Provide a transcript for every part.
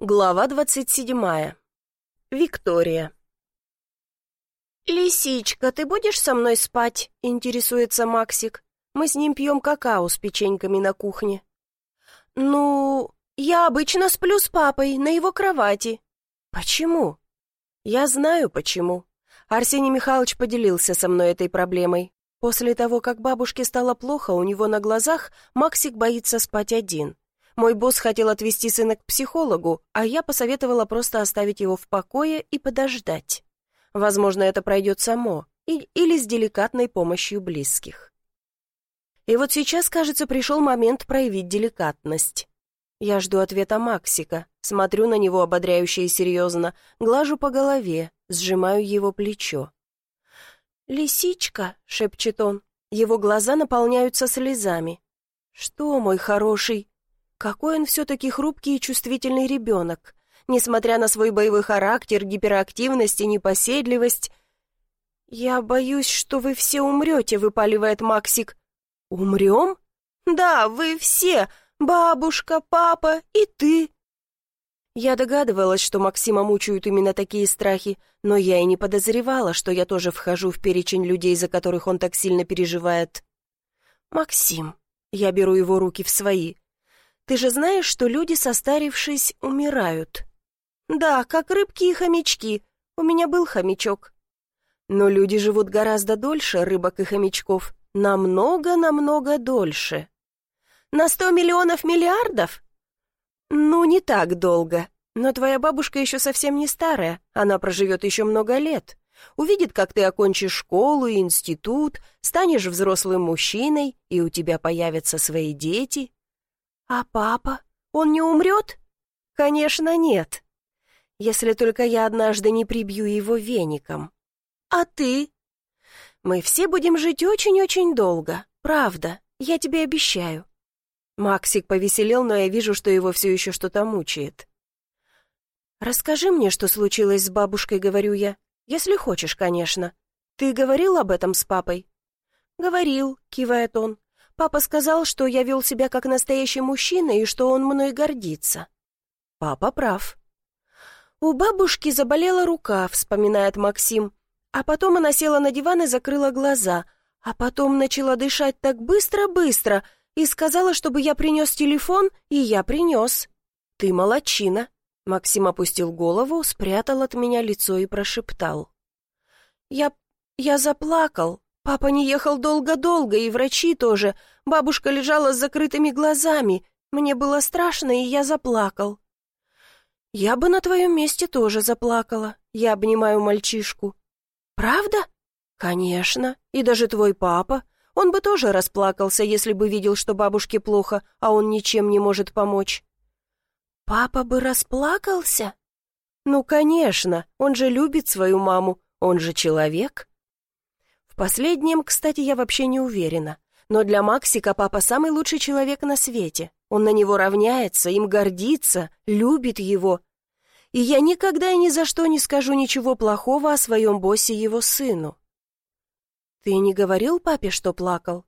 Глава двадцать седьмая. Виктория. «Лисичка, ты будешь со мной спать?» — интересуется Максик. Мы с ним пьем какао с печеньками на кухне. «Ну, я обычно сплю с папой на его кровати». «Почему?» «Я знаю, почему». Арсений Михайлович поделился со мной этой проблемой. После того, как бабушке стало плохо, у него на глазах Максик боится спать один. Мой босс хотел отвезти сына к психологу, а я посоветовала просто оставить его в покое и подождать. Возможно, это пройдет само, и, или с деликатной помощью близких. И вот сейчас, кажется, пришел момент проявить деликатность. Я жду ответа Максика, смотрю на него ободряюще и серьезно, глажу по голове, сжимаю его плечо. «Лисичка», — шепчет он, его глаза наполняются слезами. «Что, мой хороший?» Какой он все-таки хрупкий и чувствительный ребенок. Несмотря на свой боевой характер, гиперактивность и непоседливость. «Я боюсь, что вы все умрете», — выпаливает Максик. «Умрем?» «Да, вы все. Бабушка, папа и ты». Я догадывалась, что Максима мучают именно такие страхи, но я и не подозревала, что я тоже вхожу в перечень людей, за которых он так сильно переживает. «Максим», — я беру его руки в свои, — ты же знаешь, что люди, состарившись, умирают. Да, как рыбки и хомячки. У меня был хомячок. Но люди живут гораздо дольше рыбок и хомячков. Намного-намного дольше. На сто миллионов миллиардов? Ну, не так долго. Но твоя бабушка еще совсем не старая. Она проживет еще много лет. Увидит, как ты окончишь школу и институт, станешь взрослым мужчиной, и у тебя появятся свои дети, «А папа? Он не умрет?» «Конечно, нет. Если только я однажды не прибью его веником. А ты?» «Мы все будем жить очень-очень долго. Правда, я тебе обещаю». Максик повеселел, но я вижу, что его все еще что-то мучает. «Расскажи мне, что случилось с бабушкой», — говорю я. «Если хочешь, конечно. Ты говорил об этом с папой?» «Говорил», — кивает он. Папа сказал, что я вел себя как настоящий мужчина и что он мной гордится. Папа прав. У бабушки заболела рука, вспоминает Максим. А потом она села на диван и закрыла глаза. А потом начала дышать так быстро-быстро и сказала, чтобы я принес телефон, и я принес. Ты молодчина. Максим опустил голову, спрятал от меня лицо и прошептал. «Я... я заплакал. Папа не ехал долго-долго, и врачи тоже. Бабушка лежала с закрытыми глазами. Мне было страшно, и я заплакал. Я бы на твоем месте тоже заплакала. Я обнимаю мальчишку. Правда? Конечно. И даже твой папа. Он бы тоже расплакался, если бы видел, что бабушке плохо, а он ничем не может помочь. Папа бы расплакался? Ну, конечно, он же любит свою маму, он же человек последнем, кстати, я вообще не уверена. Но для Максика папа самый лучший человек на свете. Он на него равняется, им гордится, любит его. И я никогда и ни за что не скажу ничего плохого о своем боссе его сыну. «Ты не говорил папе, что плакал?»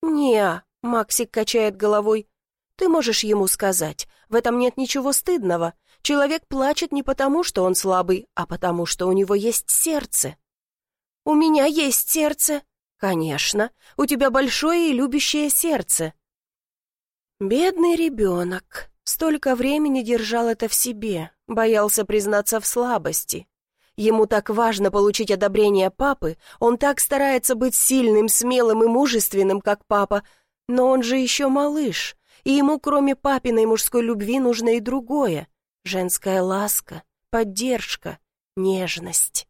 «Не-а», Максик качает головой. «Ты можешь ему сказать. В этом нет ничего стыдного. Человек плачет не потому, что он слабый, а потому, что у него есть сердце». «У меня есть сердце». «Конечно, у тебя большое и любящее сердце». Бедный ребенок. Столько времени держал это в себе, боялся признаться в слабости. Ему так важно получить одобрение папы, он так старается быть сильным, смелым и мужественным, как папа, но он же еще малыш, и ему кроме папиной мужской любви нужно и другое — женская ласка, поддержка, нежность.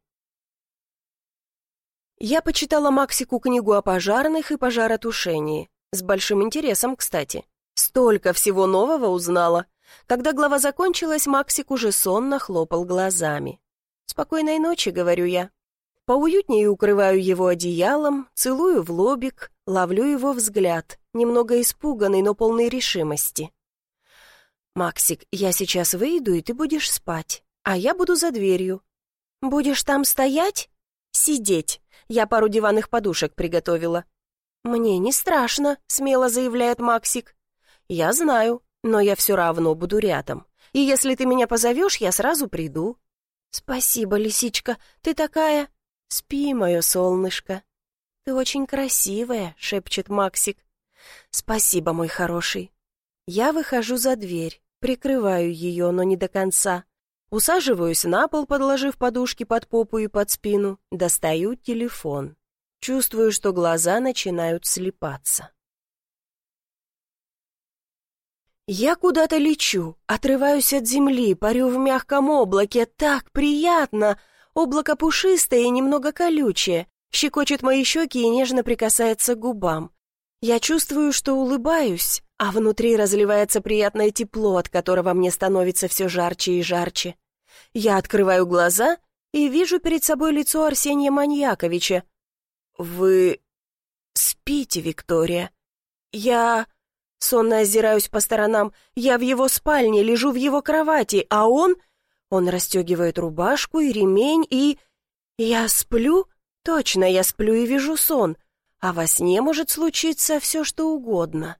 Я почитала Максику книгу о пожарных и пожаротушении. С большим интересом, кстати. Столько всего нового узнала. Когда глава закончилась, Максик уже сонно хлопал глазами. «Спокойной ночи», — говорю я. Поуютнее укрываю его одеялом, целую в лобик, ловлю его взгляд, немного испуганный, но полный решимости. «Максик, я сейчас выйду, и ты будешь спать, а я буду за дверью». «Будешь там стоять?» «Сидеть. Я пару диванных подушек приготовила». «Мне не страшно», — смело заявляет Максик. «Я знаю, но я все равно буду рядом. И если ты меня позовешь, я сразу приду». «Спасибо, лисичка, ты такая...» «Спи, мое солнышко». «Ты очень красивая», — шепчет Максик. «Спасибо, мой хороший». Я выхожу за дверь, прикрываю ее, но не до конца. Усаживаюсь на пол, подложив подушки под попу и под спину, достаю телефон. Чувствую, что глаза начинают слепаться. Я куда-то лечу, отрываюсь от земли, парю в мягком облаке, так приятно. Облако пушистое и немного колючее, щекочет мои щеки и нежно прикасается к губам. Я чувствую, что улыбаюсь, а внутри разливается приятное тепло, от которого мне становится все жарче и жарче. Я открываю глаза и вижу перед собой лицо Арсения Маньяковича. «Вы спите, Виктория?» «Я...» Сонно озираюсь по сторонам. «Я в его спальне, лежу в его кровати, а он...» Он расстегивает рубашку и ремень, и... «Я сплю?» «Точно, я сплю и вижу сон. А во сне может случиться все, что угодно».